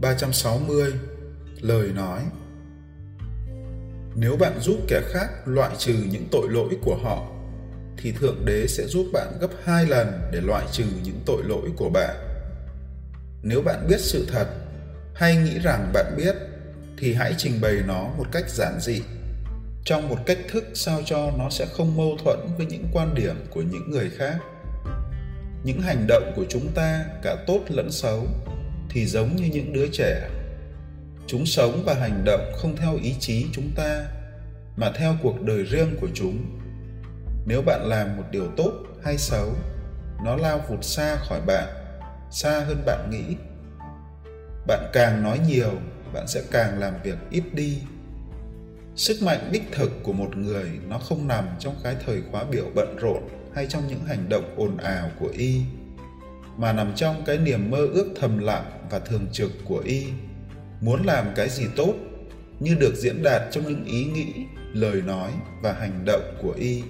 360 Lời nói Nếu bạn giúp kẻ khác loại trừ những tội lỗi của họ, thì Thượng Đế sẽ giúp bạn gấp hai lần để loại trừ những tội lỗi của bạn. Nếu bạn biết sự thật, hay nghĩ rằng bạn biết, thì hãy trình bày nó một cách giản dị, trong một cách thức sao cho nó sẽ không mâu thuẫn với những quan điểm của những người khác. Những hành động của chúng ta, cả tốt lẫn xấu, thì giống như những đứa trẻ. Chúng sống và hành động không theo ý chí chúng ta, mà theo cuộc đời riêng của chúng. Nếu bạn làm một điều tốt hay xấu, nó lao vụt xa khỏi bạn, xa hơn bạn nghĩ. Bạn càng nói nhiều, bạn sẽ càng làm việc ít đi. Sức mạnh đích thực của một người nó không nằm trong cái thời khóa biểu bận rộn hay trong những hành động ồn ào của y mà nằm trong cái niềm mơ ước thầm lặng và thường trực của y. Muốn làm cái gì tốt, như được diễn đạt trong những ý nghĩ, lời nói và hành động của y.